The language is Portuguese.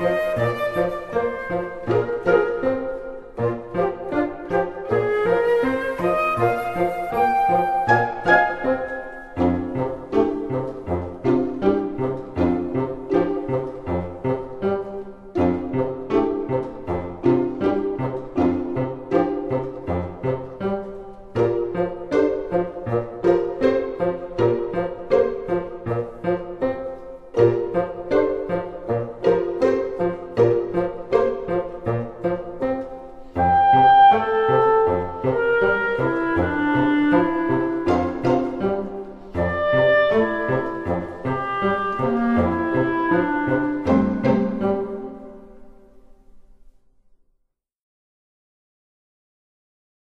Música